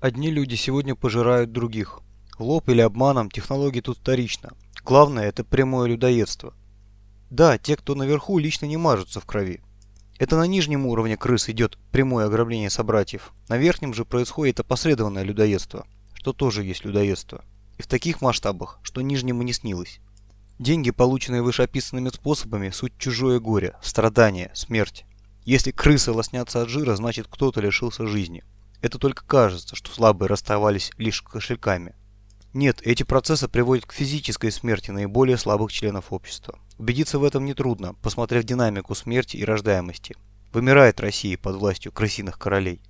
Одни люди сегодня пожирают других. В лоб или обманом технологии тут вторично. Главное это прямое людоедство. Да, те, кто наверху, лично не мажутся в крови. Это на нижнем уровне крыс идет прямое ограбление собратьев. На верхнем же происходит опосредованное людоедство, что тоже есть людоедство. И в таких масштабах, что нижнему не снилось. Деньги, полученные вышеописанными способами, суть чужое горе, страдание, смерть. Если крысы лоснятся от жира, значит кто-то лишился жизни. Это только кажется, что слабые расставались лишь кошельками. Нет, эти процессы приводят к физической смерти наиболее слабых членов общества. Убедиться в этом нетрудно, посмотрев динамику смерти и рождаемости. Вымирает Россия под властью крысиных королей.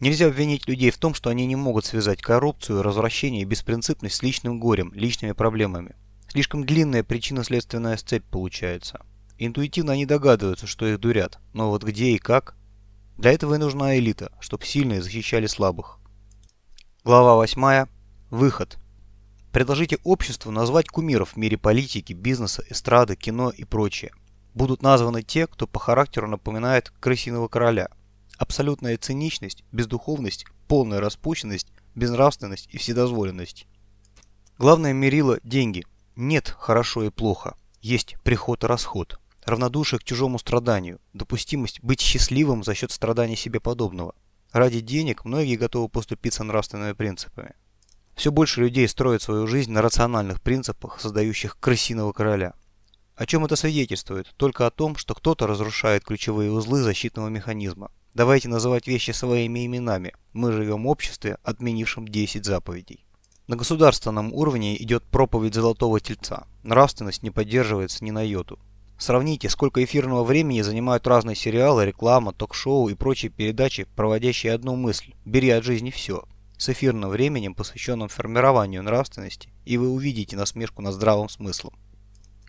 Нельзя обвинить людей в том, что они не могут связать коррупцию, развращение и беспринципность с личным горем, личными проблемами. Слишком длинная причинно-следственная цепь получается. Интуитивно они догадываются, что их дурят, но вот где и как для этого и нужна элита, чтобы сильные защищали слабых. Глава 8. Выход. Предложите обществу назвать кумиров в мире политики, бизнеса, эстрады, кино и прочее. Будут названы те, кто по характеру напоминает крысиного короля. Абсолютная циничность, бездуховность, полная распущенность, безнравственность и вседозволенность. Главное мерило – деньги. Нет хорошо и плохо. Есть приход и расход равнодушие к чужому страданию, допустимость быть счастливым за счет страданий себе подобного. Ради денег многие готовы поступиться нравственными принципами. Все больше людей строят свою жизнь на рациональных принципах, создающих крысиного короля. О чем это свидетельствует? Только о том, что кто-то разрушает ключевые узлы защитного механизма. Давайте называть вещи своими именами. Мы живем в обществе, отменившем 10 заповедей. На государственном уровне идет проповедь золотого тельца. Нравственность не поддерживается ни на йоту. Сравните, сколько эфирного времени занимают разные сериалы, реклама, ток-шоу и прочие передачи, проводящие одну мысль «бери от жизни все», с эфирным временем, посвященным формированию нравственности, и вы увидите насмешку над здравым смыслом.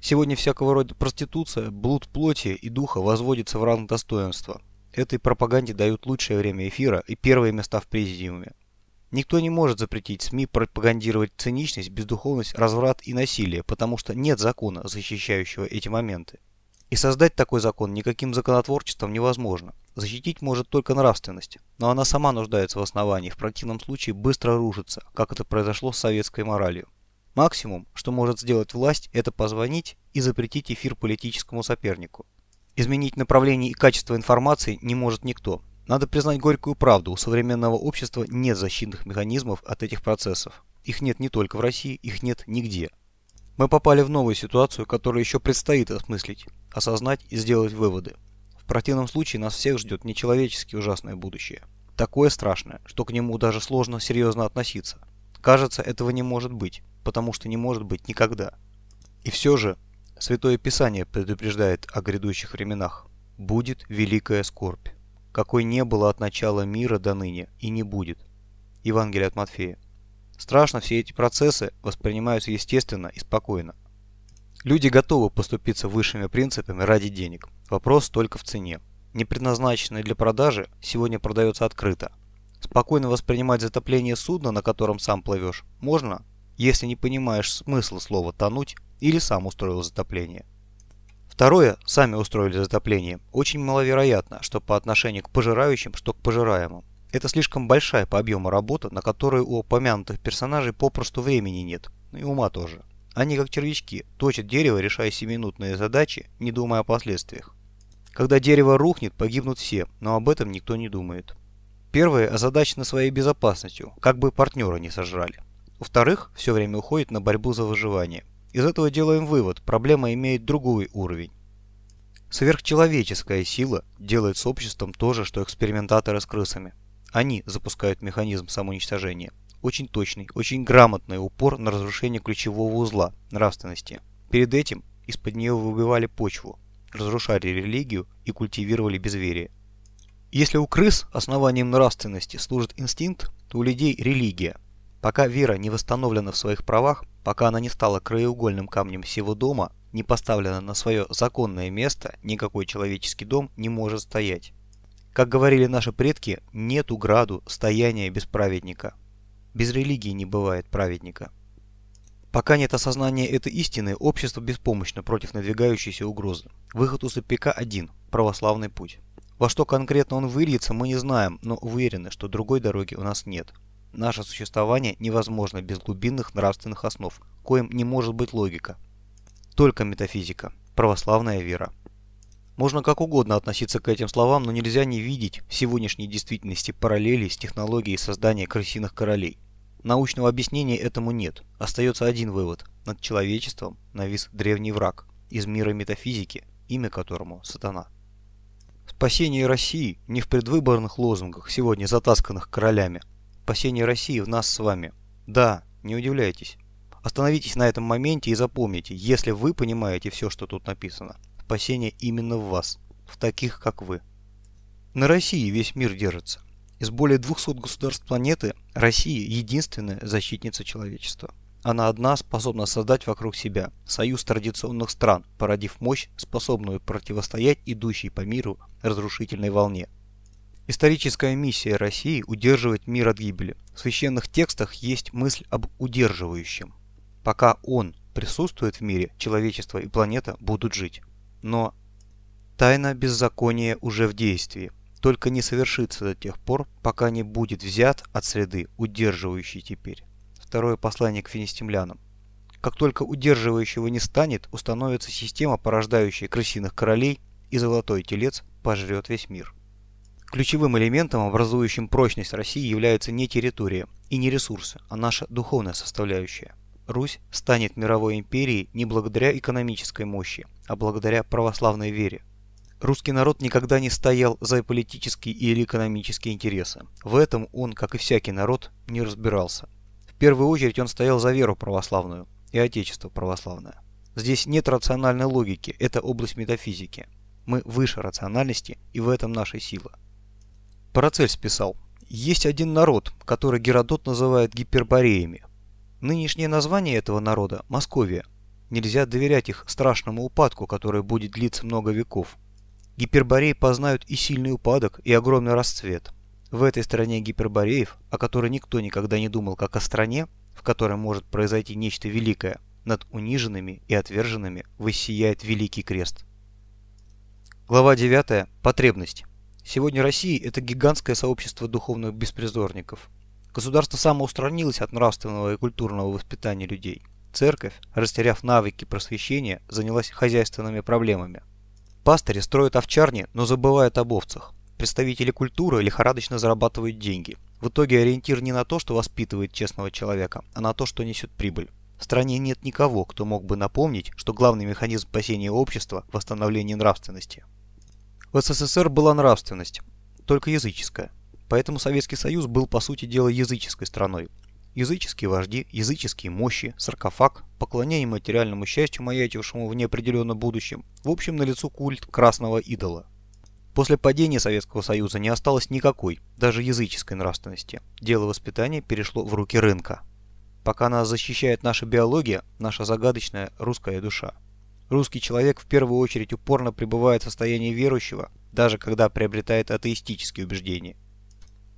Сегодня всякого рода проституция, блуд плоти и духа возводится в ранг достоинства. Этой пропаганде дают лучшее время эфира и первые места в президиуме. Никто не может запретить СМИ пропагандировать циничность, бездуховность, разврат и насилие, потому что нет закона, защищающего эти моменты. И создать такой закон никаким законотворчеством невозможно. Защитить может только нравственность, но она сама нуждается в основании, в противном случае быстро рушится, как это произошло с советской моралью. Максимум, что может сделать власть, это позвонить и запретить эфир политическому сопернику. Изменить направление и качество информации не может никто, надо признать горькую правду, у современного общества нет защитных механизмов от этих процессов. Их нет не только в России, их нет нигде. Мы попали в новую ситуацию, которую еще предстоит осмыслить, осознать и сделать выводы. В противном случае нас всех ждет нечеловечески ужасное будущее. Такое страшное, что к нему даже сложно серьезно относиться. Кажется, этого не может быть, потому что не может быть никогда. И все же, Святое Писание предупреждает о грядущих временах. Будет великая скорбь какой не было от начала мира до ныне и не будет. Евангелие от Матфея. Страшно все эти процессы воспринимаются естественно и спокойно. Люди готовы поступиться высшими принципами ради денег. Вопрос только в цене. Не предназначенный для продажи сегодня продается открыто. Спокойно воспринимать затопление судна, на котором сам плывешь, можно, если не понимаешь смысла слова «тонуть» или сам устроил затопление. Второе, сами устроили затопление, очень маловероятно, что по отношению к пожирающим, что к пожираемым. Это слишком большая по объему работа, на которую у упомянутых персонажей попросту времени нет, ну и ума тоже. Они как червячки, точат дерево, решая семинутные задачи, не думая о последствиях. Когда дерево рухнет, погибнут все, но об этом никто не думает. Первые озадачены своей безопасностью, как бы партнера не сожрали. Во-вторых, все время уходит на борьбу за выживание. Из этого делаем вывод, проблема имеет другой уровень. Сверхчеловеческая сила делает с обществом то же, что экспериментаторы с крысами. Они запускают механизм самоуничтожения. Очень точный, очень грамотный упор на разрушение ключевого узла – нравственности. Перед этим из-под нее выбивали почву, разрушали религию и культивировали безверие. Если у крыс основанием нравственности служит инстинкт, то у людей – религия. Пока вера не восстановлена в своих правах, Пока она не стала краеугольным камнем всего дома, не поставлена на свое законное место, никакой человеческий дом не может стоять. Как говорили наши предки, нету граду стояния без праведника. Без религии не бывает праведника. Пока нет осознания этой истины, общество беспомощно против надвигающейся угрозы. Выход у Сапика один – православный путь. Во что конкретно он выльется, мы не знаем, но уверены, что другой дороги у нас нет. Наше существование невозможно без глубинных нравственных основ, коим не может быть логика. Только метафизика, православная вера. Можно как угодно относиться к этим словам, но нельзя не видеть в сегодняшней действительности параллели с технологией создания крысиных королей. Научного объяснения этому нет. Остается один вывод. Над человечеством навис древний враг из мира метафизики, имя которому – сатана. Спасение России не в предвыборных лозунгах, сегодня затасканных королями, спасение России в нас с вами. Да, не удивляйтесь. Остановитесь на этом моменте и запомните, если вы понимаете все, что тут написано, спасение именно в вас, в таких, как вы. На России весь мир держится. Из более 200 государств планеты Россия единственная защитница человечества. Она одна способна создать вокруг себя союз традиционных стран, породив мощь, способную противостоять идущей по миру разрушительной волне – Историческая миссия России – удерживать мир от гибели. В священных текстах есть мысль об удерживающем. Пока он присутствует в мире, человечество и планета будут жить. Но тайна беззакония уже в действии. Только не совершится до тех пор, пока не будет взят от среды, удерживающий теперь. Второе послание к финистимлянам. Как только удерживающего не станет, установится система, порождающая крысиных королей, и золотой телец пожрет весь мир. Ключевым элементом, образующим прочность России, является не территория и не ресурсы, а наша духовная составляющая. Русь станет мировой империей не благодаря экономической мощи, а благодаря православной вере. Русский народ никогда не стоял за политические или экономические интересы. В этом он, как и всякий народ, не разбирался. В первую очередь он стоял за веру православную и отечество православное. Здесь нет рациональной логики, это область метафизики. Мы выше рациональности, и в этом наша сила. Парацельс писал, есть один народ, который Геродот называет гипербореями. Нынешнее название этого народа – Московия. Нельзя доверять их страшному упадку, который будет длиться много веков. Гипербореи познают и сильный упадок, и огромный расцвет. В этой стране гипербореев, о которой никто никогда не думал как о стране, в которой может произойти нечто великое, над униженными и отверженными воссияет Великий Крест. Глава 9. Потребность. Сегодня Россия – это гигантское сообщество духовных беспризорников. Государство самоустранилось от нравственного и культурного воспитания людей. Церковь, растеряв навыки просвещения, занялась хозяйственными проблемами. Пастыри строят овчарни, но забывают об овцах. Представители культуры лихорадочно зарабатывают деньги. В итоге ориентир не на то, что воспитывает честного человека, а на то, что несет прибыль. В стране нет никого, кто мог бы напомнить, что главный механизм спасения общества – восстановление нравственности. В СССР была нравственность, только языческая. Поэтому Советский Союз был по сути дела языческой страной. Языческие вожди, языческие мощи, саркофаг, поклонение материальному счастью, маячившему в неопределенном будущем, в общем налицо культ красного идола. После падения Советского Союза не осталось никакой, даже языческой нравственности. Дело воспитания перешло в руки рынка. Пока нас защищает наша биология, наша загадочная русская душа. Русский человек в первую очередь упорно пребывает в состоянии верующего, даже когда приобретает атеистические убеждения.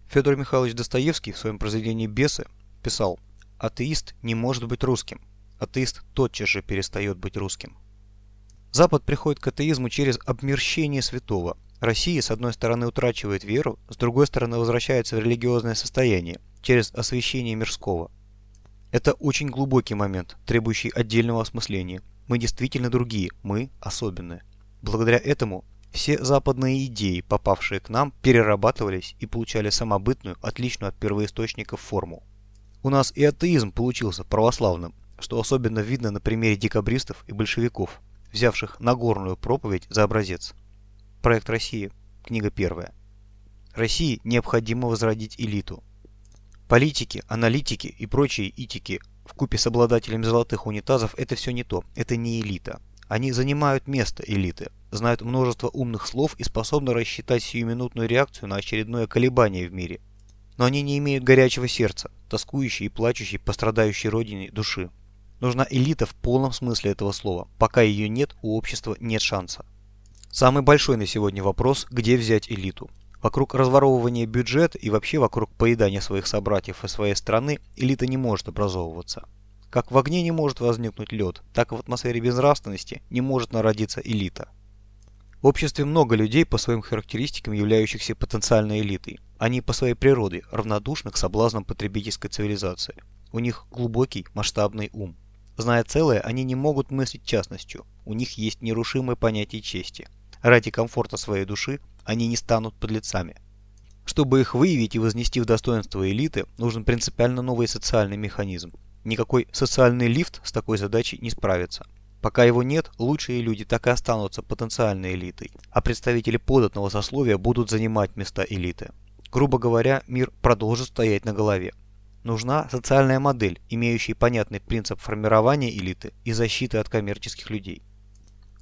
Федор Михайлович Достоевский в своем произведении «Бесы» писал «Атеист не может быть русским. Атеист тотчас же перестает быть русским». Запад приходит к атеизму через обмерщение святого. Россия, с одной стороны, утрачивает веру, с другой стороны, возвращается в религиозное состояние, через освящение мирского. Это очень глубокий момент, требующий отдельного осмысления. Мы действительно другие, мы особенные. Благодаря этому все западные идеи, попавшие к нам, перерабатывались и получали самобытную, отличную от первоисточников форму. У нас и атеизм получился православным, что особенно видно на примере декабристов и большевиков, взявших Нагорную проповедь за образец. Проект России. Книга первая. России необходимо возродить элиту. Политики, аналитики и прочие итики в купе с обладателями золотых унитазов это все не то, это не элита. Они занимают место элиты, знают множество умных слов и способны рассчитать сиюминутную реакцию на очередное колебание в мире. Но они не имеют горячего сердца, тоскующей и плачущей по страдающей родине души. Нужна элита в полном смысле этого слова. Пока ее нет, у общества нет шанса. Самый большой на сегодня вопрос, где взять элиту. Вокруг разворовывания бюджета и вообще вокруг поедания своих собратьев и своей страны элита не может образовываться. Как в огне не может возникнуть лед, так и в атмосфере безнравственности не может народиться элита. В обществе много людей по своим характеристикам, являющихся потенциальной элитой. Они по своей природе равнодушны к соблазнам потребительской цивилизации. У них глубокий, масштабный ум. Зная целое, они не могут мыслить частностью. У них есть нерушимое понятие чести. Ради комфорта своей души они не станут подлецами. Чтобы их выявить и вознести в достоинство элиты, нужен принципиально новый социальный механизм. Никакой социальный лифт с такой задачей не справится. Пока его нет, лучшие люди так и останутся потенциальной элитой, а представители податного сословия будут занимать места элиты. Грубо говоря, мир продолжит стоять на голове. Нужна социальная модель, имеющая понятный принцип формирования элиты и защиты от коммерческих людей.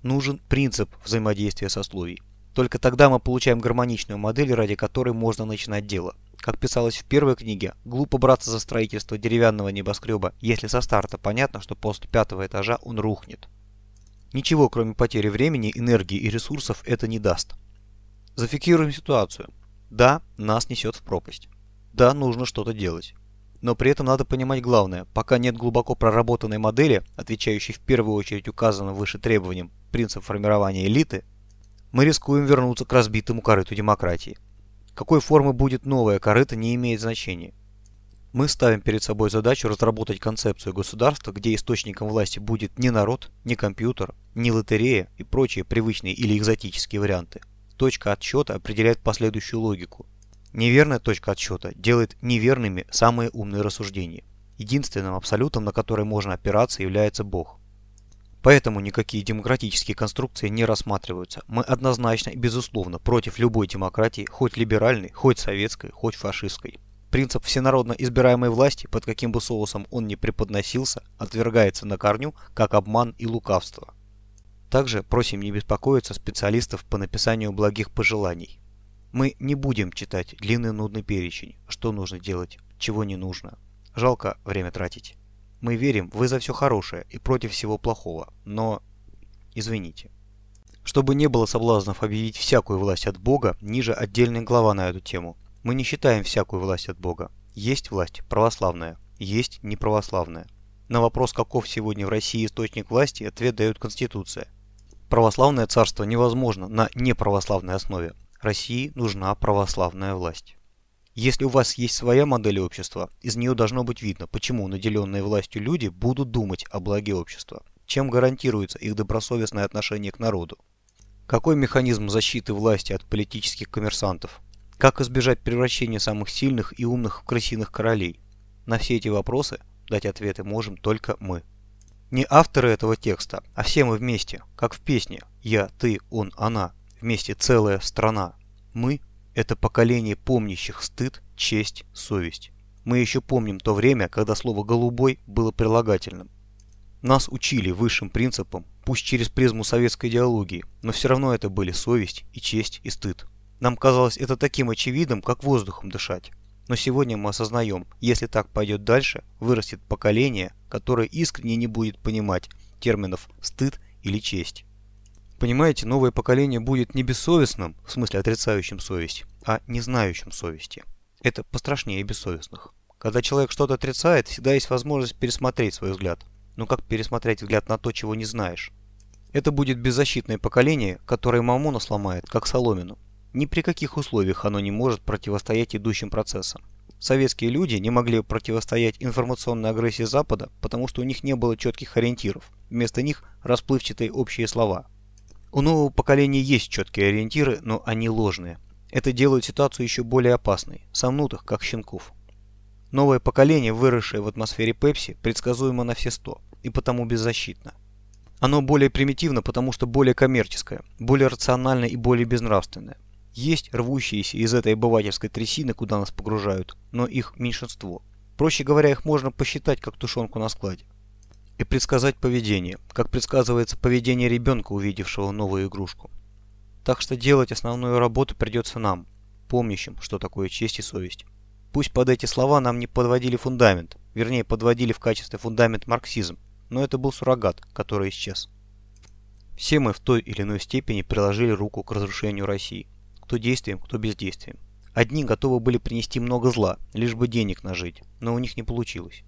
Нужен принцип взаимодействия сословий. Только тогда мы получаем гармоничную модель, ради которой можно начинать дело. Как писалось в первой книге, глупо браться за строительство деревянного небоскреба, если со старта понятно, что после пятого этажа он рухнет. Ничего, кроме потери времени, энергии и ресурсов, это не даст. Зафиксируем ситуацию. Да, нас несет в пропасть. Да, нужно что-то делать. Но при этом надо понимать главное, пока нет глубоко проработанной модели, отвечающей в первую очередь указанным выше требованиям принцип формирования элиты, мы рискуем вернуться к разбитому корыту демократии. Какой формы будет новая корыта не имеет значения. Мы ставим перед собой задачу разработать концепцию государства, где источником власти будет не народ, не компьютер, не лотерея и прочие привычные или экзотические варианты. Точка отсчета определяет последующую логику. Неверная точка отсчета делает неверными самые умные рассуждения. Единственным абсолютом, на который можно опираться, является Бог. Поэтому никакие демократические конструкции не рассматриваются. Мы однозначно и безусловно против любой демократии, хоть либеральной, хоть советской, хоть фашистской. Принцип всенародно избираемой власти, под каким бы соусом он ни преподносился, отвергается на корню как обман и лукавство. Также просим не беспокоиться специалистов по написанию благих пожеланий. Мы не будем читать длинный нудный перечень, что нужно делать, чего не нужно. Жалко время тратить. Мы верим, вы за все хорошее и против всего плохого, но... Извините. Чтобы не было соблазнов объявить всякую власть от Бога, ниже отдельная глава на эту тему. Мы не считаем всякую власть от Бога. Есть власть православная, есть неправославная. На вопрос, каков сегодня в России источник власти, ответ дает Конституция. Православное царство невозможно на неправославной основе. России нужна православная власть. Если у вас есть своя модель общества, из нее должно быть видно, почему наделенные властью люди будут думать о благе общества, чем гарантируется их добросовестное отношение к народу. Какой механизм защиты власти от политических коммерсантов? Как избежать превращения самых сильных и умных в крысиных королей? На все эти вопросы дать ответы можем только мы. Не авторы этого текста, а все мы вместе, как в песне «Я, ты, он, она», вместе целая страна. Мы это поколение помнящих стыд, честь, совесть. Мы еще помним то время, когда слово «голубой» было прилагательным. Нас учили высшим принципам, пусть через призму советской идеологии, но все равно это были совесть и честь и стыд. Нам казалось это таким очевидным, как воздухом дышать. Но сегодня мы осознаем, если так пойдет дальше, вырастет поколение, которое искренне не будет понимать терминов «стыд» или «честь». Понимаете, новое поколение будет не бессовестным, в смысле отрицающим совесть, а не знающим совести. Это пострашнее бессовестных. Когда человек что-то отрицает, всегда есть возможность пересмотреть свой взгляд. Но как пересмотреть взгляд на то, чего не знаешь? Это будет беззащитное поколение, которое Мамона сломает, как соломину. Ни при каких условиях оно не может противостоять идущим процессам. Советские люди не могли противостоять информационной агрессии Запада, потому что у них не было четких ориентиров. Вместо них расплывчатые общие слова – у нового поколения есть четкие ориентиры, но они ложные. Это делает ситуацию еще более опасной, сомнутых, как щенков. Новое поколение, выросшее в атмосфере Пепси, предсказуемо на все сто, и потому беззащитно. Оно более примитивно, потому что более коммерческое, более рациональное и более безнравственное. Есть рвущиеся из этой обывательской трясины, куда нас погружают, но их меньшинство. Проще говоря, их можно посчитать, как тушенку на складе и предсказать поведение, как предсказывается поведение ребенка, увидевшего новую игрушку. Так что делать основную работу придется нам, помнящим, что такое честь и совесть. Пусть под эти слова нам не подводили фундамент, вернее подводили в качестве фундамент марксизм, но это был суррогат, который исчез. Все мы в той или иной степени приложили руку к разрушению России, кто действием, кто бездействием. Одни готовы были принести много зла, лишь бы денег нажить, но у них не получилось.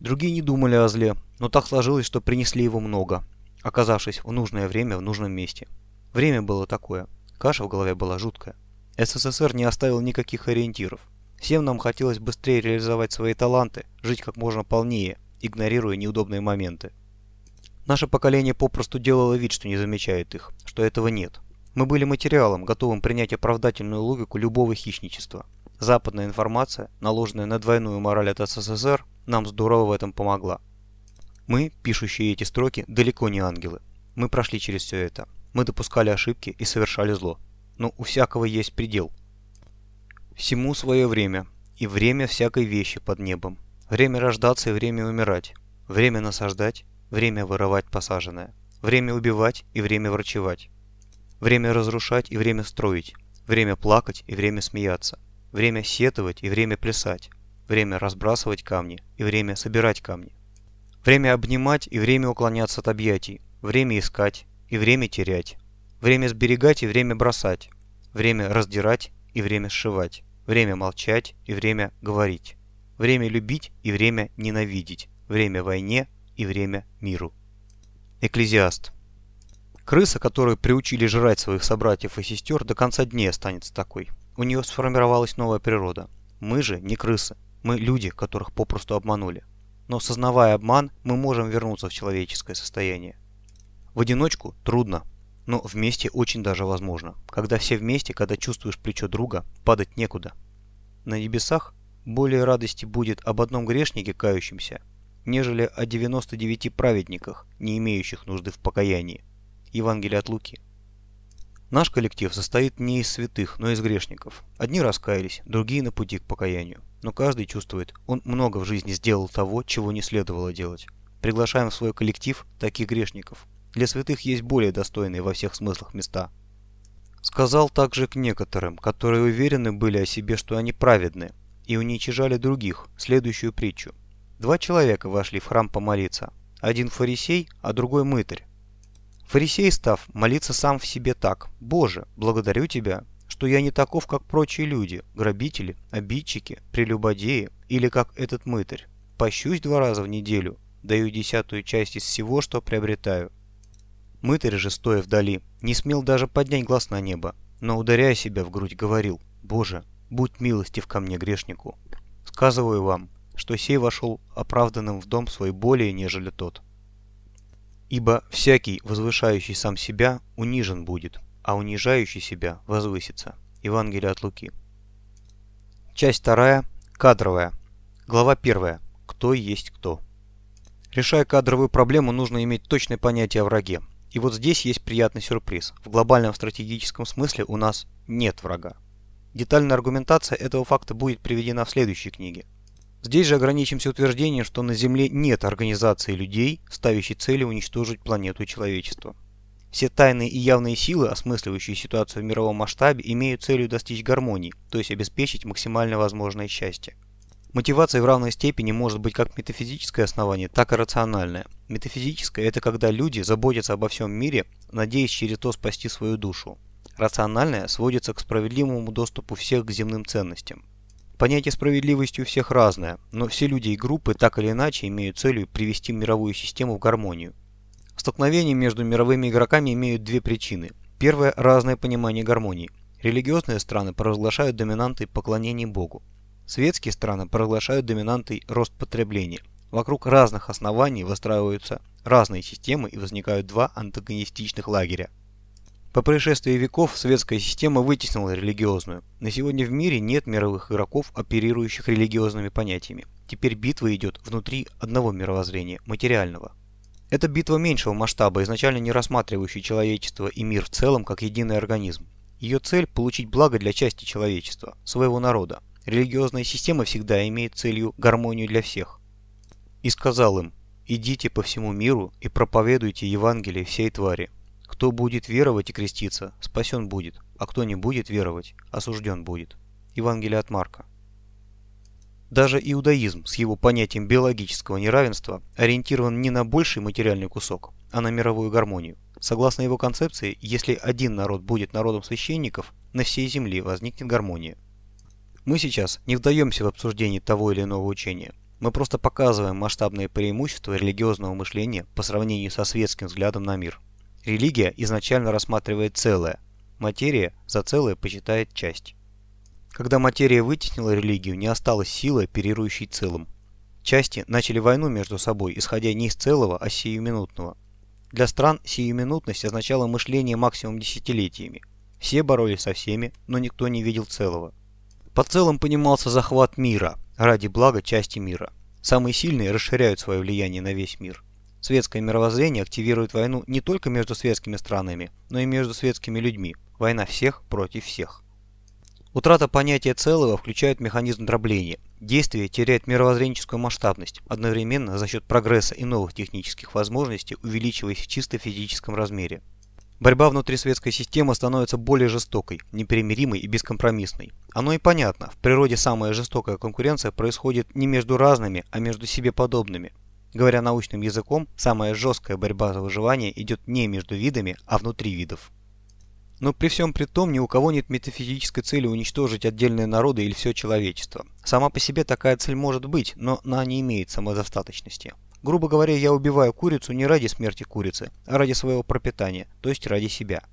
Другие не думали о зле, но так сложилось, что принесли его много, оказавшись в нужное время в нужном месте. Время было такое. Каша в голове была жуткая. СССР не оставил никаких ориентиров. Всем нам хотелось быстрее реализовать свои таланты, жить как можно полнее, игнорируя неудобные моменты. Наше поколение попросту делало вид, что не замечает их, что этого нет. Мы были материалом, готовым принять оправдательную логику любого хищничества. Западная информация, наложенная на двойную мораль от СССР, нам здорово в этом помогла. Мы, пишущие эти строки, далеко не ангелы. Мы прошли через все это. Мы допускали ошибки и совершали зло. Но у всякого есть предел. Всему свое время. И время всякой вещи под небом. Время рождаться и время умирать. Время насаждать, время вырывать посаженное. Время убивать и время врачевать. Время разрушать и время строить. Время плакать и время смеяться. Время сетовать и время плясать. Время разбрасывать камни и время собирать камни. Время обнимать и время уклоняться от объятий. Время искать и время терять. Время сберегать и время бросать. Время раздирать и время сшивать. Время молчать и время говорить. Время любить и время ненавидеть. Время войне и время миру. Экклезиаст. Крыса, которую приучили жрать своих собратьев и сестер, до конца дней останется такой. У нее сформировалась новая природа. Мы же не крысы. Мы люди, которых попросту обманули. Но сознавая обман, мы можем вернуться в человеческое состояние. В одиночку трудно, но вместе очень даже возможно. Когда все вместе, когда чувствуешь плечо друга, падать некуда. На небесах более радости будет об одном грешнике кающемся, нежели о 99 праведниках, не имеющих нужды в покаянии. Евангелие от Луки. Наш коллектив состоит не из святых, но из грешников. Одни раскаялись, другие на пути к покаянию. Но каждый чувствует, он много в жизни сделал того, чего не следовало делать. Приглашаем в свой коллектив таких грешников. Для святых есть более достойные во всех смыслах места. Сказал также к некоторым, которые уверены были о себе, что они праведны, и уничижали других, следующую притчу. Два человека вошли в храм помолиться. Один фарисей, а другой мытарь. Фарисей, став, молиться сам в себе так. «Боже, благодарю Тебя, что я не таков, как прочие люди, грабители, обидчики, прелюбодеи или как этот мытарь. Пощусь два раза в неделю, даю десятую часть из всего, что приобретаю». Мытарь же, стоя вдали, не смел даже поднять глаз на небо, но, ударяя себя в грудь, говорил «Боже, будь милостив ко мне, грешнику. Сказываю вам, что сей вошел оправданным в дом свой более, нежели тот». Ибо всякий, возвышающий сам себя, унижен будет, а унижающий себя возвысится. Евангелие от Луки. Часть вторая. Кадровая. Глава первая. Кто есть кто. Решая кадровую проблему, нужно иметь точное понятие о враге. И вот здесь есть приятный сюрприз. В глобальном стратегическом смысле у нас нет врага. Детальная аргументация этого факта будет приведена в следующей книге. Здесь же ограничимся утверждением, что на Земле нет организации людей, ставящей целью уничтожить планету и человечество. Все тайные и явные силы, осмысливающие ситуацию в мировом масштабе, имеют целью достичь гармонии, то есть обеспечить максимально возможное счастье. Мотивация в равной степени может быть как метафизическое основание, так и рациональное. Метафизическое – это когда люди заботятся обо всем мире, надеясь через то спасти свою душу. Рациональное сводится к справедливому доступу всех к земным ценностям. Понятие справедливости у всех разное, но все люди и группы так или иначе имеют целью привести мировую систему в гармонию. Столкновения между мировыми игроками имеют две причины. Первое – разное понимание гармонии. Религиозные страны провозглашают доминантой поклонение Богу. Светские страны провозглашают доминантой рост потребления. Вокруг разных оснований выстраиваются разные системы и возникают два антагонистичных лагеря – по происшествии веков светская система вытеснила религиозную. На сегодня в мире нет мировых игроков, оперирующих религиозными понятиями. Теперь битва идет внутри одного мировоззрения, материального. Это битва меньшего масштаба, изначально не рассматривающая человечество и мир в целом как единый организм. Ее цель – получить благо для части человечества, своего народа. Религиозная система всегда имеет целью гармонию для всех. И сказал им, идите по всему миру и проповедуйте Евангелие всей твари. Кто будет веровать и креститься, спасен будет, а кто не будет веровать, осужден будет. Евангелие от Марка. Даже иудаизм с его понятием биологического неравенства ориентирован не на больший материальный кусок, а на мировую гармонию. Согласно его концепции, если один народ будет народом священников, на всей земле возникнет гармония. Мы сейчас не вдаемся в обсуждение того или иного учения. Мы просто показываем масштабные преимущества религиозного мышления по сравнению со светским взглядом на мир. Религия изначально рассматривает целое, материя за целое почитает часть. Когда материя вытеснила религию, не осталось силы, оперирующей целым. Части начали войну между собой, исходя не из целого, а сиюминутного. Для стран сиюминутность означала мышление максимум десятилетиями. Все боролись со всеми, но никто не видел целого. Под целым понимался захват мира, ради блага части мира. Самые сильные расширяют свое влияние на весь мир. Светское мировоззрение активирует войну не только между светскими странами, но и между светскими людьми. Война всех против всех. Утрата понятия целого включает механизм дробления. Действие теряет мировоззренческую масштабность, одновременно за счет прогресса и новых технических возможностей увеличиваясь в чисто физическом размере. Борьба внутри светской системы становится более жестокой, непримиримой и бескомпромиссной. Оно и понятно, в природе самая жестокая конкуренция происходит не между разными, а между себе подобными. Говоря научным языком, самая жесткая борьба за выживание идет не между видами, а внутри видов. Но при всем при том ни у кого нет метафизической цели уничтожить отдельные народы или все человечество. Сама по себе такая цель может быть, но она не имеет самодостаточности. Грубо говоря, я убиваю курицу не ради смерти курицы, а ради своего пропитания, то есть ради себя.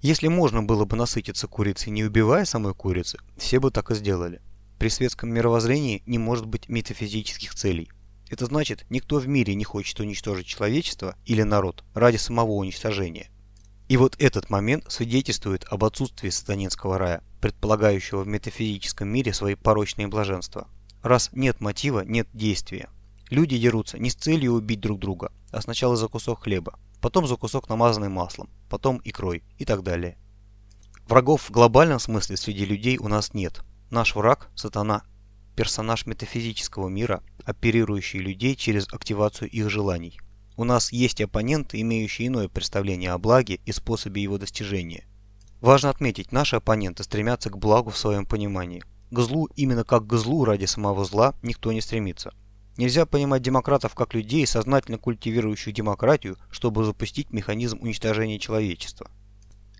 Если можно было бы насытиться курицей, не убивая самой курицы, все бы так и сделали. При светском мировоззрении не может быть метафизических целей. Это значит, никто в мире не хочет уничтожить человечество или народ ради самого уничтожения. И вот этот момент свидетельствует об отсутствии сатанинского рая, предполагающего в метафизическом мире свои порочные блаженства. Раз нет мотива, нет действия. Люди дерутся не с целью убить друг друга, а сначала за кусок хлеба, потом за кусок намазанный маслом, потом икрой и так далее. Врагов в глобальном смысле среди людей у нас нет. Наш враг – сатана, персонаж метафизического мира, оперирующий людей через активацию их желаний. У нас есть оппоненты, имеющие иное представление о благе и способе его достижения. Важно отметить, наши оппоненты стремятся к благу в своем понимании. К злу именно как к злу ради самого зла никто не стремится. Нельзя понимать демократов как людей, сознательно культивирующих демократию, чтобы запустить механизм уничтожения человечества.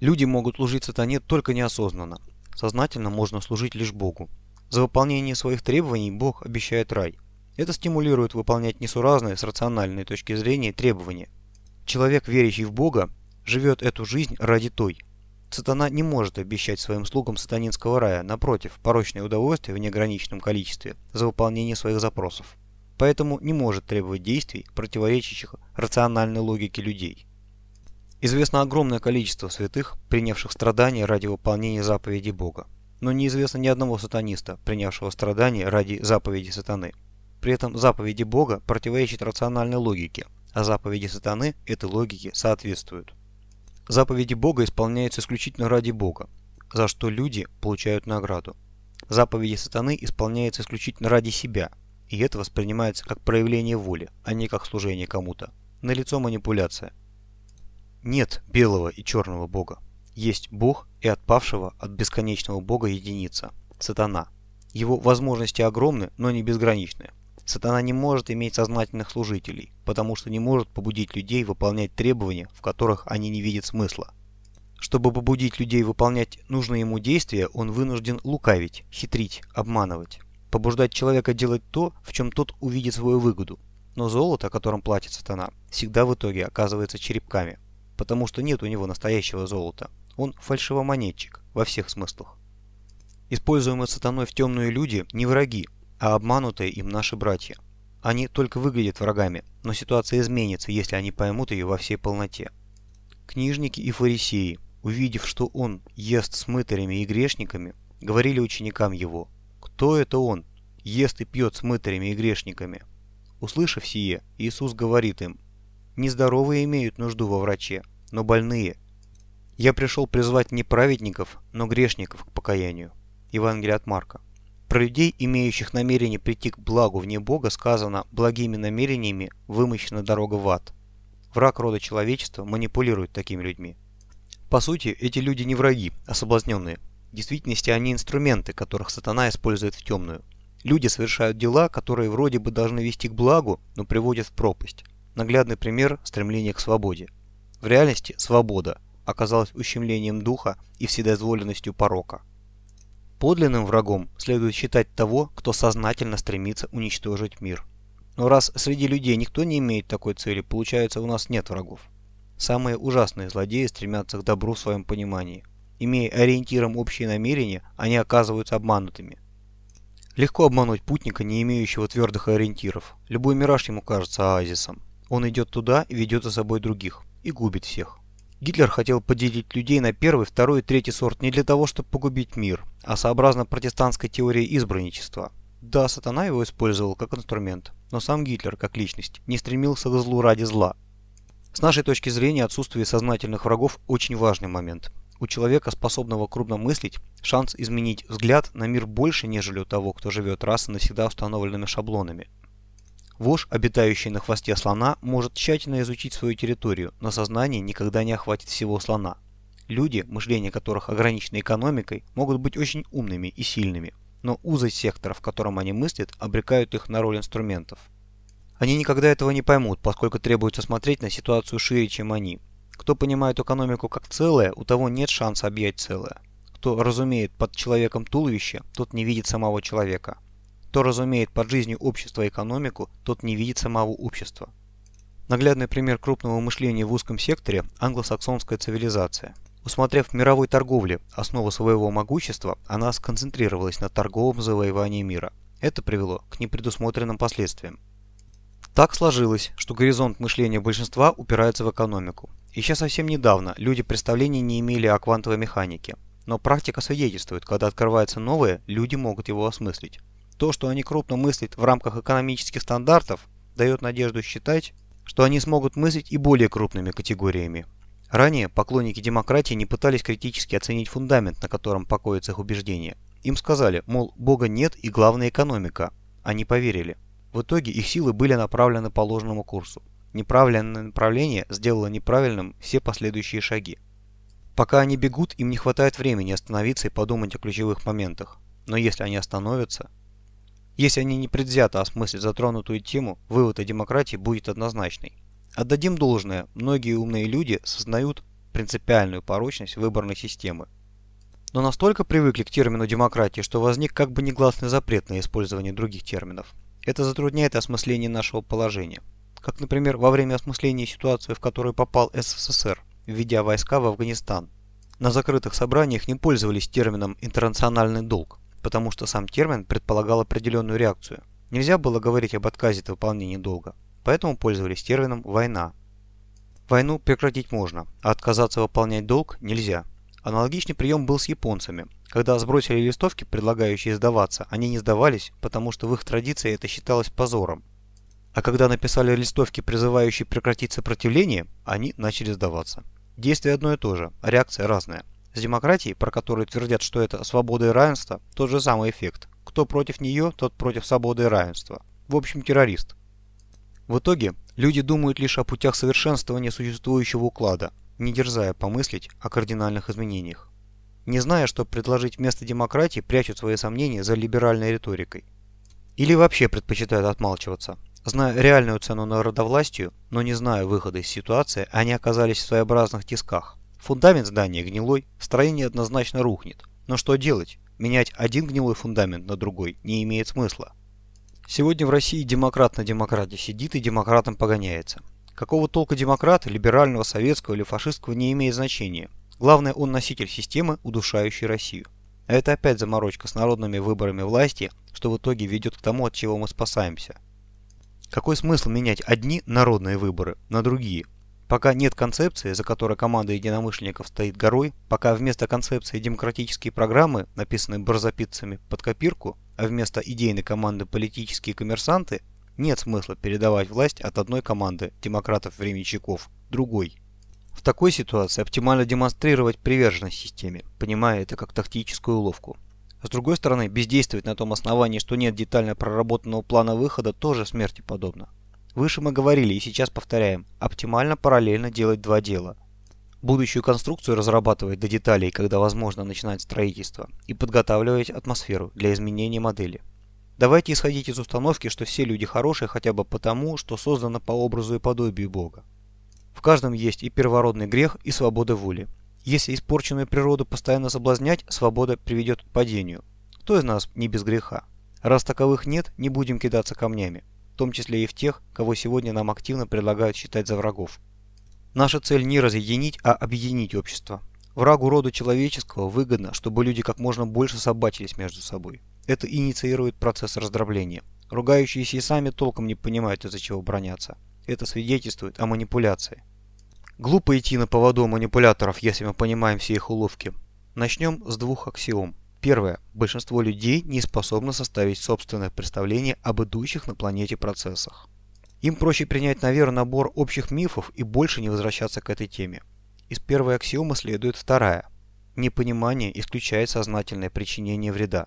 Люди могут служить сатане только неосознанно. Сознательно можно служить лишь Богу. За выполнение своих требований Бог обещает рай – это стимулирует выполнять несуразные с рациональной точки зрения требования. Человек, верящий в Бога, живет эту жизнь ради той. Сатана не может обещать своим слугам сатанинского рая, напротив, порочное удовольствие в неограниченном количестве за выполнение своих запросов. Поэтому не может требовать действий, противоречащих рациональной логике людей. Известно огромное количество святых, принявших страдания ради выполнения заповедей Бога. Но неизвестно ни одного сатаниста, принявшего страдания ради заповеди сатаны. При этом заповеди Бога противоречат рациональной логике, а заповеди сатаны этой логике соответствуют. Заповеди Бога исполняются исключительно ради Бога, за что люди получают награду. Заповеди сатаны исполняются исключительно ради себя, и это воспринимается как проявление воли, а не как служение кому-то. Налицо манипуляция. Нет белого и черного Бога. Есть Бог и отпавшего от бесконечного Бога единица – сатана. Его возможности огромны, но не безграничны. Сатана не может иметь сознательных служителей, потому что не может побудить людей выполнять требования, в которых они не видят смысла. Чтобы побудить людей выполнять нужные ему действия, он вынужден лукавить, хитрить, обманывать. Побуждать человека делать то, в чем тот увидит свою выгоду. Но золото, которым платит сатана, всегда в итоге оказывается черепками, потому что нет у него настоящего золота. Он фальшивомонетчик во всех смыслах. Используемые сатаной в темные люди не враги, а обманутые им наши братья. Они только выглядят врагами, но ситуация изменится, если они поймут ее во всей полноте. Книжники и фарисеи, увидев, что он ест с мытарями и грешниками, говорили ученикам его, «Кто это он? Ест и пьет с мытарями и грешниками». Услышав сие, Иисус говорит им, «Нездоровые имеют нужду во враче, но больные. Я пришел призвать не праведников, но грешников к покаянию». Евангелие от Марка. Про людей, имеющих намерение прийти к благу вне Бога, сказано «благими намерениями вымощена дорога в ад». Враг рода человечества манипулирует такими людьми. По сути, эти люди не враги, а соблазненные. В действительности они инструменты, которых сатана использует в темную. Люди совершают дела, которые вроде бы должны вести к благу, но приводят в пропасть. Наглядный пример – стремление к свободе. В реальности свобода оказалась ущемлением духа и вседозволенностью порока. Подлинным врагом следует считать того, кто сознательно стремится уничтожить мир. Но раз среди людей никто не имеет такой цели, получается у нас нет врагов. Самые ужасные злодеи стремятся к добру в своем понимании. Имея ориентиром общие намерения, они оказываются обманутыми. Легко обмануть путника, не имеющего твердых ориентиров. Любой мираж ему кажется оазисом. Он идет туда и ведет за собой других. И губит всех. Гитлер хотел поделить людей на первый, второй и третий сорт не для того, чтобы погубить мир, а сообразно протестантской теории избранничества. Да, сатана его использовал как инструмент, но сам Гитлер, как личность, не стремился к злу ради зла. С нашей точки зрения, отсутствие сознательных врагов – очень важный момент. У человека, способного крупно мыслить, шанс изменить взгляд на мир больше, нежели у того, кто живет раз и навсегда установленными шаблонами. Вож, обитающий на хвосте слона, может тщательно изучить свою территорию, но сознание никогда не охватит всего слона. Люди, мышление которых ограничено экономикой, могут быть очень умными и сильными, но узость сектора, в котором они мыслят, обрекают их на роль инструментов. Они никогда этого не поймут, поскольку требуется смотреть на ситуацию шире, чем они, кто понимает экономику как целое, у того нет шанса объять целое. Кто разумеет под человеком туловище, тот не видит самого человека. Кто разумеет под жизнью общества экономику, тот не видит самого общества. Наглядный пример крупного мышления в узком секторе – англосаксонская цивилизация. Усмотрев в мировой торговле основу своего могущества, она сконцентрировалась на торговом завоевании мира. Это привело к непредусмотренным последствиям. Так сложилось, что горизонт мышления большинства упирается в экономику. Еще совсем недавно люди представления не имели о квантовой механике. Но практика свидетельствует, когда открывается новое, люди могут его осмыслить. То, что они крупно мыслят в рамках экономических стандартов, дает надежду считать, что они смогут мыслить и более крупными категориями. Ранее поклонники демократии не пытались критически оценить фундамент, на котором покоится их убеждение. Им сказали, мол, Бога нет и главная экономика. Они поверили. В итоге их силы были направлены по ложному курсу. Неправильное направление сделало неправильным все последующие шаги. Пока они бегут, им не хватает времени остановиться и подумать о ключевых моментах. Но если они остановятся... Если они не предвзято осмыслят затронутую тему, вывод о демократии будет однозначный. Отдадим должное, многие умные люди сознают принципиальную порочность выборной системы. Но настолько привыкли к термину демократии, что возник как бы негласный запрет на использование других терминов. Это затрудняет осмысление нашего положения как, например, во время осмысления ситуации, в которую попал СССР, введя войска в Афганистан. На закрытых собраниях не пользовались термином «интернациональный долг», потому что сам термин предполагал определенную реакцию. Нельзя было говорить об отказе от выполнения долга, поэтому пользовались термином «война». Войну прекратить можно, а отказаться выполнять долг нельзя. Аналогичный прием был с японцами. Когда сбросили листовки, предлагающие сдаваться, они не сдавались, потому что в их традиции это считалось позором. А когда написали листовки, призывающие прекратить сопротивление, они начали сдаваться. Действие одно и то же, а реакция разная. С демократией, про которую твердят, что это свобода и равенство, тот же самый эффект. Кто против нее, тот против свободы и равенства. В общем, террорист. В итоге, люди думают лишь о путях совершенствования существующего уклада, не дерзая помыслить о кардинальных изменениях. Не зная, что предложить вместо демократии, прячут свои сомнения за либеральной риторикой. Или вообще предпочитают отмалчиваться, Зная реальную цену народовластию, но не зная выхода из ситуации, они оказались в своеобразных тисках. Фундамент здания гнилой, строение однозначно рухнет. Но что делать? Менять один гнилой фундамент на другой не имеет смысла. Сегодня в России демократ на демократе сидит и демократом погоняется. Какого толка демократа, либерального, советского или фашистского не имеет значения. Главное, он носитель системы, удушающей Россию. А это опять заморочка с народными выборами власти, что в итоге ведет к тому, от чего мы спасаемся. Какой смысл менять одни народные выборы на другие? Пока нет концепции, за которой команда единомышленников стоит горой, пока вместо концепции демократические программы, написанные барзапитцами под копирку, а вместо идейной команды политические коммерсанты, нет смысла передавать власть от одной команды демократов-временщиков другой. В такой ситуации оптимально демонстрировать приверженность системе, понимая это как тактическую уловку. С другой стороны, бездействовать на том основании, что нет детально проработанного плана выхода, тоже смерти подобно. Выше мы говорили и сейчас повторяем, оптимально параллельно делать два дела. Будущую конструкцию разрабатывать до деталей, когда возможно начинать строительство, и подготавливать атмосферу для изменения модели. Давайте исходить из установки, что все люди хорошие хотя бы потому, что созданы по образу и подобию Бога. В каждом есть и первородный грех, и свобода воли. Если испорченную природу постоянно соблазнять, свобода приведет к падению. Кто из нас не без греха? Раз таковых нет, не будем кидаться камнями, в том числе и в тех, кого сегодня нам активно предлагают считать за врагов. Наша цель не разъединить, а объединить общество. Врагу рода человеческого выгодно, чтобы люди как можно больше собачились между собой. Это инициирует процесс раздробления. Ругающиеся и сами толком не понимают, из-за чего бронятся. Это свидетельствует о манипуляции. Глупо идти на поводу манипуляторов, если мы понимаем все их уловки. Начнем с двух аксиом. Первое. Большинство людей не способно составить собственное представление об идущих на планете процессах. Им проще принять на веру набор общих мифов и больше не возвращаться к этой теме. Из первой аксиомы следует вторая. Непонимание исключает сознательное причинение вреда.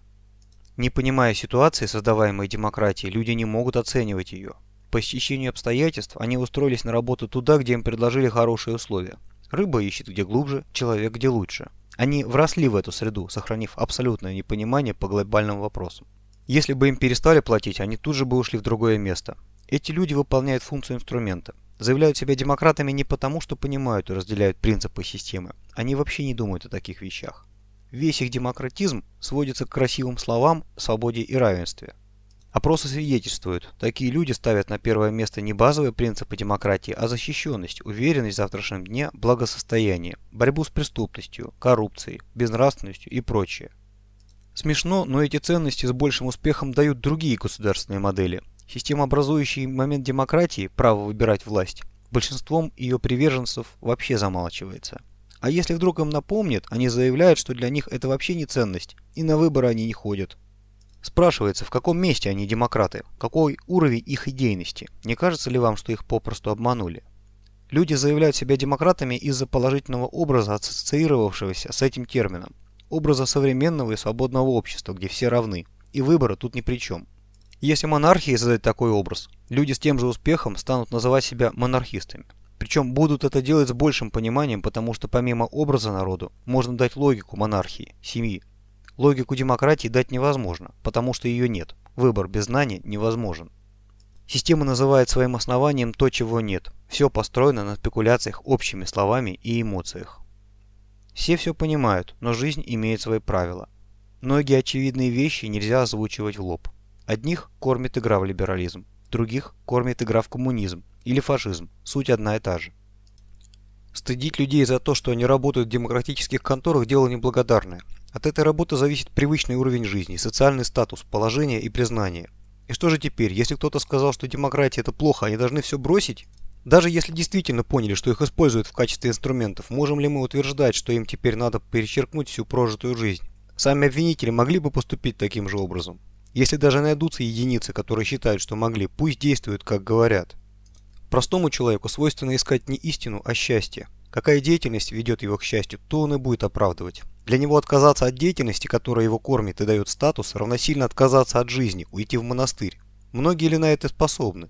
Не понимая ситуации, создаваемой демократией, люди не могут оценивать ее. По стечению обстоятельств они устроились на работу туда, где им предложили хорошие условия. Рыба ищет где глубже, человек где лучше. Они вросли в эту среду, сохранив абсолютное непонимание по глобальным вопросам. Если бы им перестали платить, они тут же бы ушли в другое место. Эти люди выполняют функцию инструмента. Заявляют себя демократами не потому, что понимают и разделяют принципы системы. Они вообще не думают о таких вещах. Весь их демократизм сводится к красивым словам, свободе и равенстве. Опросы свидетельствуют, такие люди ставят на первое место не базовые принципы демократии, а защищенность, уверенность в завтрашнем дне, благосостояние, борьбу с преступностью, коррупцией, безнравственностью и прочее. Смешно, но эти ценности с большим успехом дают другие государственные модели, Системообразующий момент демократии, право выбирать власть, большинством ее приверженцев вообще замалчивается. А если вдруг им напомнят, они заявляют, что для них это вообще не ценность, и на выборы они не ходят. Спрашивается, в каком месте они демократы, какой уровень их идейности, не кажется ли вам, что их попросту обманули? Люди заявляют себя демократами из-за положительного образа, ассоциировавшегося с этим термином, образа современного и свободного общества, где все равны, и выбора тут ни при чем. Если монархии задать такой образ, люди с тем же успехом станут называть себя монархистами. Причем будут это делать с большим пониманием, потому что помимо образа народу, можно дать логику монархии, семьи. Логику демократии дать невозможно, потому что ее нет. Выбор без знания невозможен. Система называет своим основанием то, чего нет. Все построено на спекуляциях общими словами и эмоциях. Все все понимают, но жизнь имеет свои правила. Многие очевидные вещи нельзя озвучивать в лоб. Одних кормит игра в либерализм, других кормит игра в коммунизм или фашизм, суть одна и та же. Стыдить людей за то, что они работают в демократических конторах, дело неблагодарное. От этой работы зависит привычный уровень жизни, социальный статус, положение и признание. И что же теперь, если кто-то сказал, что демократия это плохо, они должны все бросить? Даже если действительно поняли, что их используют в качестве инструментов, можем ли мы утверждать, что им теперь надо перечеркнуть всю прожитую жизнь? Сами обвинители могли бы поступить таким же образом. Если даже найдутся единицы, которые считают, что могли, пусть действуют, как говорят. Простому человеку свойственно искать не истину, а счастье. Какая деятельность ведет его к счастью, то он и будет оправдывать. Для него отказаться от деятельности, которая его кормит и дает статус, равносильно отказаться от жизни, уйти в монастырь. Многие ли на это способны?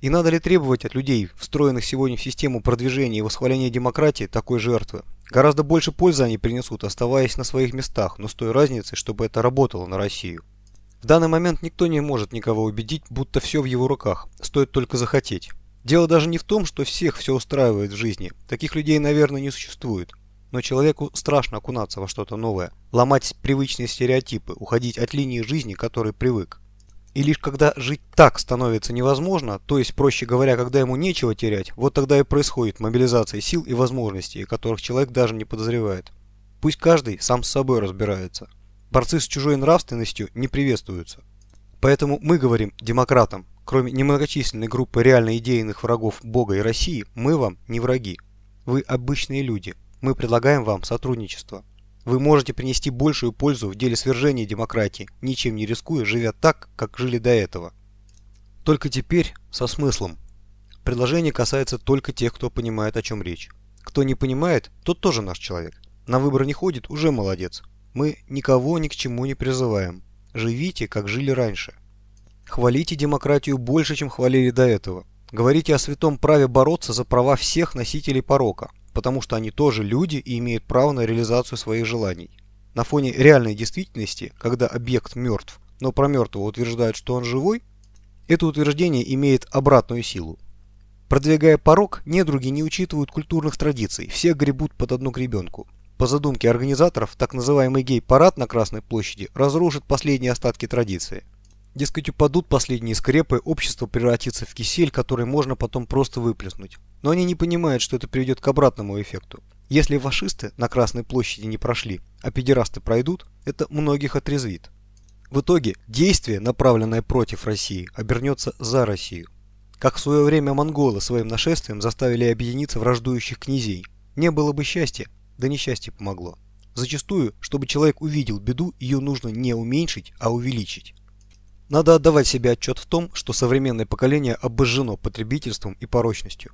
И надо ли требовать от людей, встроенных сегодня в систему продвижения и восхваления демократии, такой жертвы? Гораздо больше пользы они принесут, оставаясь на своих местах, но с той разницей, чтобы это работало на Россию. В данный момент никто не может никого убедить, будто все в его руках, стоит только захотеть. Дело даже не в том, что всех все устраивает в жизни, таких людей, наверное, не существует. Но человеку страшно окунаться во что-то новое, ломать привычные стереотипы, уходить от линии жизни, которой привык. И лишь когда жить так становится невозможно, то есть, проще говоря, когда ему нечего терять, вот тогда и происходит мобилизация сил и возможностей, которых человек даже не подозревает. Пусть каждый сам с собой разбирается. Борцы с чужой нравственностью не приветствуются. Поэтому мы говорим демократам, кроме немногочисленной группы реально идейных врагов Бога и России, мы вам не враги. Вы обычные люди. Мы предлагаем вам сотрудничество. Вы можете принести большую пользу в деле свержения демократии, ничем не рискуя, живя так, как жили до этого. Только теперь со смыслом. Предложение касается только тех, кто понимает, о чем речь. Кто не понимает, тот тоже наш человек. На выборы не ходит, уже молодец. Мы никого ни к чему не призываем. Живите, как жили раньше. Хвалите демократию больше, чем хвалили до этого. Говорите о святом праве бороться за права всех носителей порока, потому что они тоже люди и имеют право на реализацию своих желаний. На фоне реальной действительности, когда объект мертв, но про мертвого утверждают, что он живой, это утверждение имеет обратную силу. Продвигая порог, недруги не учитывают культурных традиций, все гребут под одну гребенку. По задумке организаторов, так называемый гей-парад на Красной площади разрушит последние остатки традиции. Дескать, упадут последние скрепы, общество превратится в кисель, который можно потом просто выплеснуть. Но они не понимают, что это приведет к обратному эффекту. Если фашисты на Красной площади не прошли, а педерасты пройдут, это многих отрезвит. В итоге действие, направленное против России, обернется за Россию. Как в свое время монголы своим нашествием заставили объединиться враждующих князей. Не было бы счастья, да несчастье помогло. Зачастую, чтобы человек увидел беду, ее нужно не уменьшить, а увеличить. Надо отдавать себе отчет в том, что современное поколение обожжено потребительством и порочностью.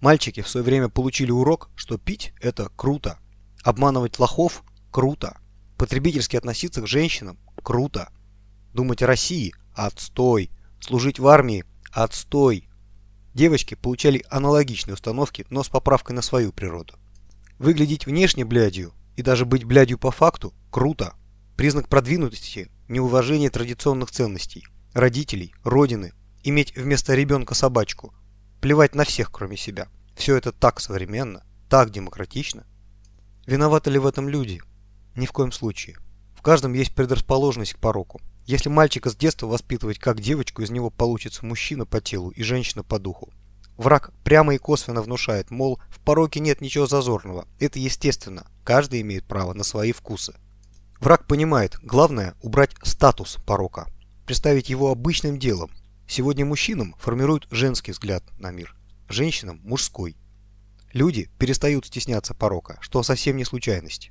Мальчики в свое время получили урок, что пить – это круто. Обманывать лохов – круто. Потребительски относиться к женщинам – круто. Думать о России – отстой. Служить в армии Отстой! Девочки получали аналогичные установки, но с поправкой на свою природу. Выглядеть внешне блядью и даже быть блядью по факту – круто. Признак продвинутости – неуважение традиционных ценностей, родителей, родины, иметь вместо ребенка собачку, плевать на всех, кроме себя. Все это так современно, так демократично. Виноваты ли в этом люди? Ни в коем случае. В каждом есть предрасположенность к пороку. Если мальчика с детства воспитывать как девочку, из него получится мужчина по телу и женщина по духу. Враг прямо и косвенно внушает, мол, в пороке нет ничего зазорного. Это естественно. Каждый имеет право на свои вкусы. Враг понимает, главное убрать статус порока. Представить его обычным делом. Сегодня мужчинам формируют женский взгляд на мир, женщинам – мужской. Люди перестают стесняться порока, что совсем не случайность.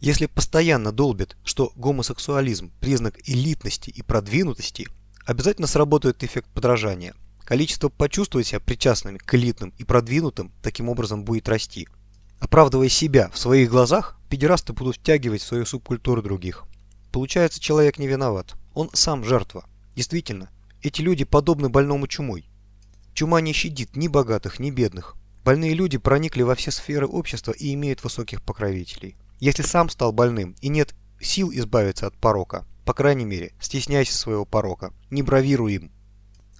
Если постоянно долбят, что гомосексуализм – признак элитности и продвинутости, обязательно сработает эффект подражания. Количество почувствовать себя причастными к элитным и продвинутым таким образом будет расти. Оправдывая себя в своих глазах, педерасты будут втягивать в свою субкультуру других. Получается, человек не виноват. Он сам жертва. Действительно, эти люди подобны больному чумой. Чума не щадит ни богатых, ни бедных. Больные люди проникли во все сферы общества и имеют высоких покровителей. Если сам стал больным и нет сил избавиться от порока, по крайней мере, стесняйся своего порока, не бравируй им.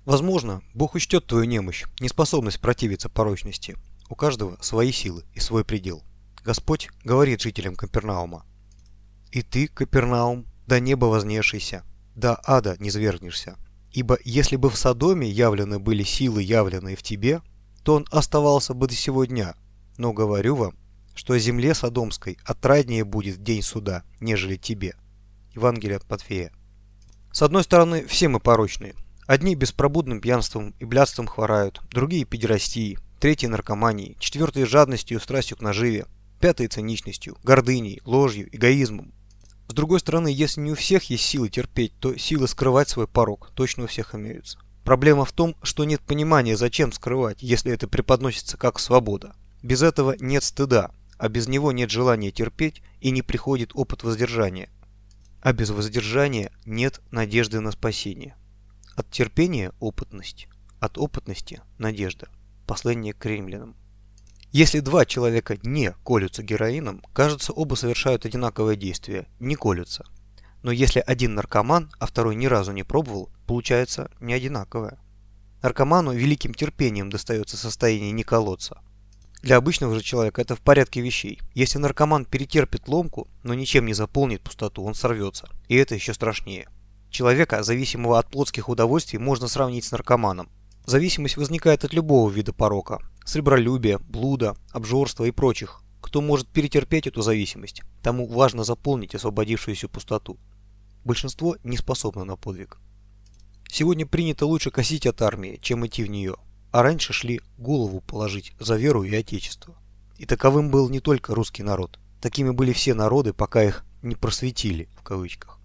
Возможно, Бог учтет твою немощь, неспособность противиться порочности. У каждого свои силы и свой предел. Господь говорит жителям Капернаума. «И ты, Капернаум, до неба вознесшийся, до ада не свергнешься. Ибо если бы в Содоме явлены были силы, явленные в тебе, то он оставался бы до сего дня. Но говорю вам, что земле Содомской отраднее будет день суда, нежели тебе. Евангелие от Матфея. С одной стороны, все мы порочные. Одни беспробудным пьянством и блядством хворают, другие педерастией, третьи наркоманией, четвертые жадностью и страстью к наживе, пятые циничностью, гордыней, ложью, эгоизмом. С другой стороны, если не у всех есть силы терпеть, то силы скрывать свой порог точно у всех имеются. Проблема в том, что нет понимания, зачем скрывать, если это преподносится как свобода. Без этого нет стыда, а без него нет желания терпеть и не приходит опыт воздержания. А без воздержания нет надежды на спасение. От терпения – опытность, от опытности – надежда. Последнее к римлянам. Если два человека не колются героином, кажется, оба совершают одинаковое действие – не колются. Но если один наркоман, а второй ни разу не пробовал, получается не одинаковое. Наркоману великим терпением достается состояние не колоться, для обычного же человека это в порядке вещей. Если наркоман перетерпит ломку, но ничем не заполнит пустоту, он сорвется. И это еще страшнее. Человека, зависимого от плотских удовольствий, можно сравнить с наркоманом. Зависимость возникает от любого вида порока. Сребролюбия, блуда, обжорства и прочих. Кто может перетерпеть эту зависимость, тому важно заполнить освободившуюся пустоту. Большинство не способно на подвиг. Сегодня принято лучше косить от армии, чем идти в нее а раньше шли голову положить за веру и отечество. И таковым был не только русский народ. Такими были все народы, пока их не просветили, в кавычках.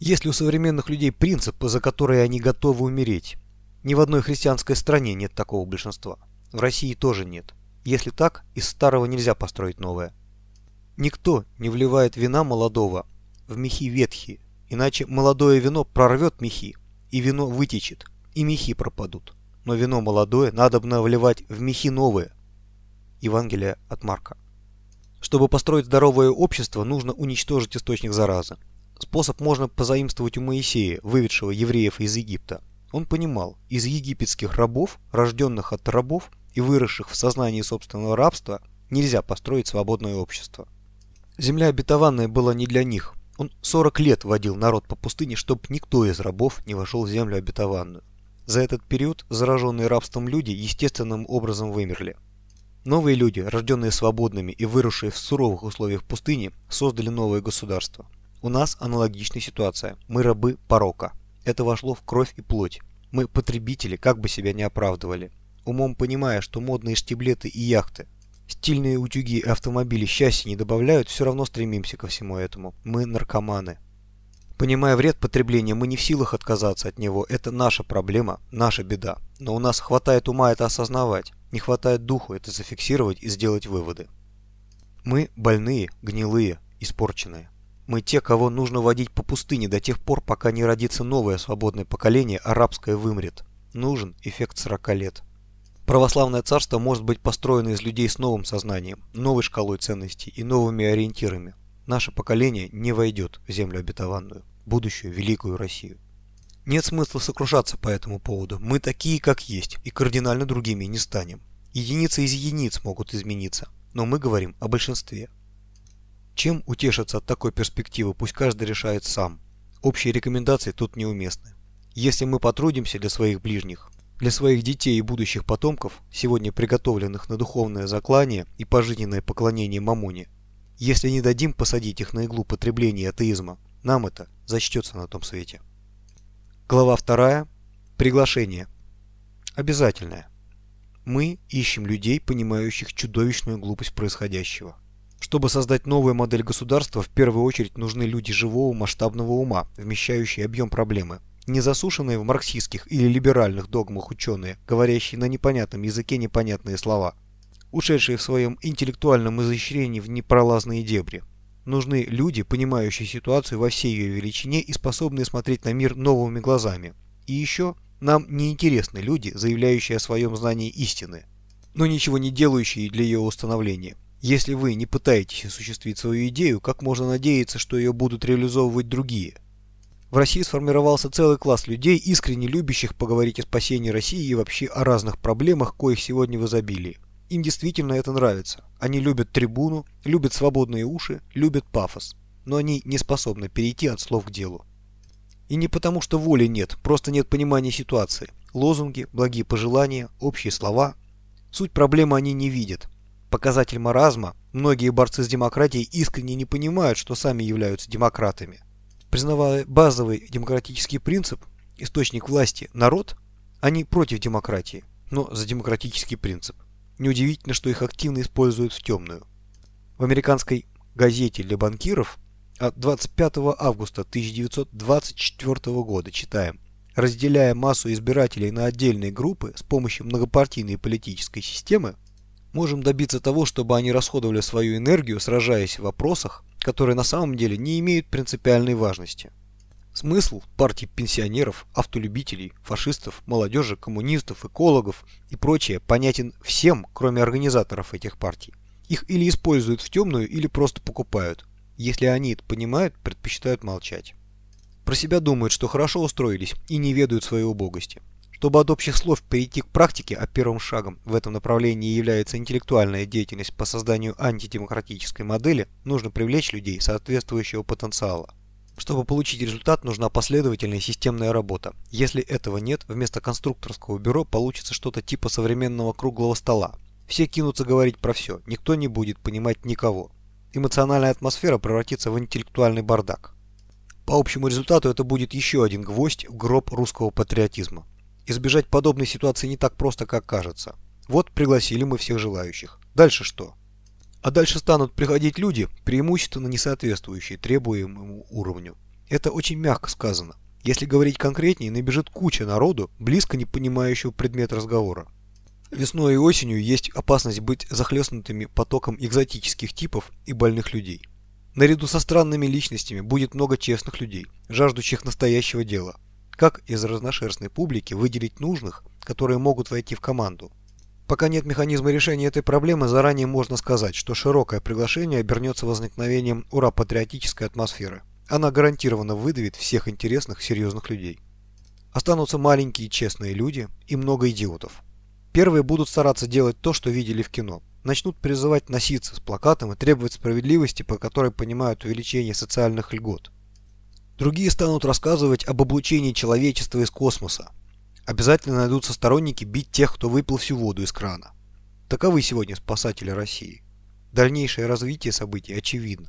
Есть ли у современных людей принцип, за который они готовы умереть? Ни в одной христианской стране нет такого большинства. В России тоже нет. Если так, из старого нельзя построить новое. Никто не вливает вина молодого в мехи ветхие, иначе молодое вино прорвет мехи, и вино вытечет, и мехи пропадут но вино молодое надобно вливать в мехи новые. Евангелие от Марка. Чтобы построить здоровое общество, нужно уничтожить источник заразы. Способ можно позаимствовать у Моисея, выведшего евреев из Египта. Он понимал, из египетских рабов, рожденных от рабов и выросших в сознании собственного рабства, нельзя построить свободное общество. Земля обетованная была не для них. Он 40 лет водил народ по пустыне, чтобы никто из рабов не вошел в землю обетованную. За этот период зараженные рабством люди естественным образом вымерли. Новые люди, рожденные свободными и выросшие в суровых условиях пустыни, создали новое государство. У нас аналогичная ситуация. Мы рабы порока. Это вошло в кровь и плоть. Мы потребители, как бы себя не оправдывали. Умом понимая, что модные штиблеты и яхты, стильные утюги и автомобили счастья не добавляют, все равно стремимся ко всему этому. Мы наркоманы. Понимая вред потребления, мы не в силах отказаться от него. Это наша проблема, наша беда. Но у нас хватает ума это осознавать. Не хватает духу это зафиксировать и сделать выводы. Мы больные, гнилые, испорченные. Мы те, кого нужно водить по пустыне до тех пор, пока не родится новое свободное поколение, арабское вымрет. Нужен эффект 40 лет. Православное царство может быть построено из людей с новым сознанием, новой шкалой ценностей и новыми ориентирами. Наше поколение не войдет в землю обетованную, будущую великую Россию. Нет смысла сокрушаться по этому поводу. Мы такие, как есть, и кардинально другими не станем. Единицы из единиц могут измениться, но мы говорим о большинстве. Чем утешиться от такой перспективы, пусть каждый решает сам. Общие рекомендации тут неуместны. Если мы потрудимся для своих ближних, для своих детей и будущих потомков, сегодня приготовленных на духовное заклание и пожизненное поклонение Мамоне, если не дадим посадить их на иглу потребления атеизма, нам это зачтется на том свете. Глава 2. Приглашение. Обязательное. Мы ищем людей, понимающих чудовищную глупость происходящего. Чтобы создать новую модель государства, в первую очередь нужны люди живого масштабного ума, вмещающие объем проблемы. Не засушенные в марксистских или либеральных догмах ученые, говорящие на непонятном языке непонятные слова. Ушедшие в своем интеллектуальном изощрении в непролазные дебри. Нужны люди, понимающие ситуацию во всей ее величине и способные смотреть на мир новыми глазами. И еще нам не интересны люди, заявляющие о своем знании истины, но ничего не делающие для ее установления. Если вы не пытаетесь осуществить свою идею, как можно надеяться, что ее будут реализовывать другие? В России сформировался целый класс людей, искренне любящих поговорить о спасении России и вообще о разных проблемах, коих сегодня в изобилии. Им действительно это нравится. Они любят трибуну, любят свободные уши, любят пафос. Но они не способны перейти от слов к делу. И не потому, что воли нет, просто нет понимания ситуации. Лозунги, благие пожелания, общие слова. Суть проблемы они не видят. Показатель маразма, многие борцы с демократией искренне не понимают, что сами являются демократами. Признавая базовый демократический принцип, источник власти – народ, они против демократии, но за демократический принцип. Неудивительно, что их активно используют в темную. В американской газете для банкиров от 25 августа 1924 года читаем Разделяя массу избирателей на отдельные группы с помощью многопартийной политической системы, можем добиться того, чтобы они расходовали свою энергию, сражаясь в вопросах, которые на самом деле не имеют принципиальной важности. Смысл партий пенсионеров, автолюбителей, фашистов, молодежи, коммунистов, экологов и прочее понятен всем, кроме организаторов этих партий. Их или используют в темную, или просто покупают. Если они это понимают, предпочитают молчать. Про себя думают, что хорошо устроились и не ведают своей убогости. Чтобы от общих слов перейти к практике, а первым шагом в этом направлении является интеллектуальная деятельность по созданию антидемократической модели, нужно привлечь людей соответствующего потенциала. Чтобы получить результат, нужна последовательная системная работа. Если этого нет, вместо конструкторского бюро получится что-то типа современного круглого стола. Все кинутся говорить про все, никто не будет понимать никого. Эмоциональная атмосфера превратится в интеллектуальный бардак. По общему результату это будет еще один гвоздь в гроб русского патриотизма. Избежать подобной ситуации не так просто, как кажется. Вот пригласили мы всех желающих. Дальше что? А дальше станут приходить люди, преимущественно не соответствующие требуемому уровню. Это очень мягко сказано. Если говорить конкретнее, набежит куча народу, близко не понимающего предмет разговора. Весной и осенью есть опасность быть захлестнутыми потоком экзотических типов и больных людей. Наряду со странными личностями будет много честных людей, жаждущих настоящего дела. Как из разношерстной публики выделить нужных, которые могут войти в команду? Пока нет механизма решения этой проблемы, заранее можно сказать, что широкое приглашение обернется возникновением ура-патриотической атмосферы. Она гарантированно выдавит всех интересных, серьезных людей. Останутся маленькие честные люди и много идиотов. Первые будут стараться делать то, что видели в кино. Начнут призывать носиться с плакатом и требовать справедливости, по которой понимают увеличение социальных льгот. Другие станут рассказывать об облучении человечества из космоса, Обязательно найдутся сторонники бить тех, кто выпил всю воду из крана. Таковы сегодня спасатели России. Дальнейшее развитие событий очевидно.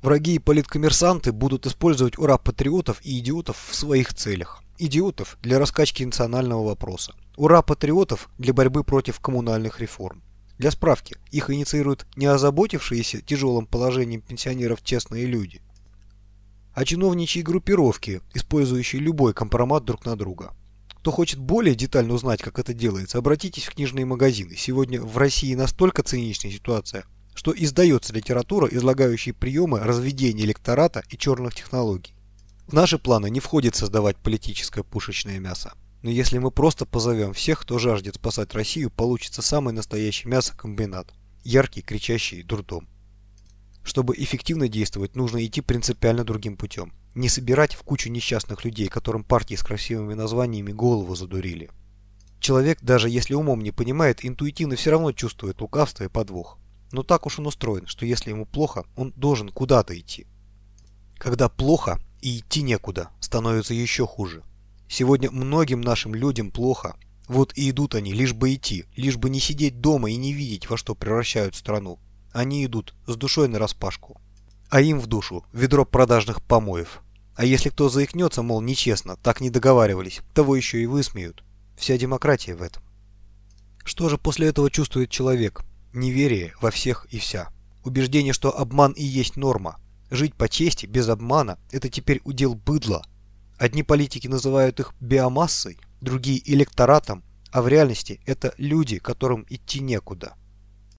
Враги и политкоммерсанты будут использовать ура-патриотов и идиотов в своих целях. Идиотов для раскачки национального вопроса. Ура-патриотов для борьбы против коммунальных реформ. Для справки, их инициируют не озаботившиеся тяжелым положением пенсионеров честные люди, а чиновничьи группировки, использующие любой компромат друг на друга. Кто хочет более детально узнать, как это делается, обратитесь в книжные магазины. Сегодня в России настолько циничная ситуация, что издается литература, излагающая приемы разведения электората и черных технологий. В наши планы не входит создавать политическое пушечное мясо. Но если мы просто позовем всех, кто жаждет спасать Россию, получится самый настоящий мясокомбинат. Яркий, кричащий дурдом. Чтобы эффективно действовать, нужно идти принципиально другим путем. Не собирать в кучу несчастных людей, которым партии с красивыми названиями голову задурили. Человек, даже если умом не понимает, интуитивно все равно чувствует лукавство и подвох. Но так уж он устроен, что если ему плохо, он должен куда-то идти. Когда плохо и идти некуда, становится еще хуже. Сегодня многим нашим людям плохо. Вот и идут они, лишь бы идти, лишь бы не сидеть дома и не видеть, во что превращают страну. Они идут с душой нараспашку. А им в душу ведро продажных помоев. А если кто заикнется, мол, нечестно, так не договаривались, того еще и высмеют. Вся демократия в этом. Что же после этого чувствует человек? Неверие во всех и вся. Убеждение, что обман и есть норма. Жить по чести, без обмана – это теперь удел быдла. Одни политики называют их биомассой, другие – электоратом, а в реальности это люди, которым идти некуда.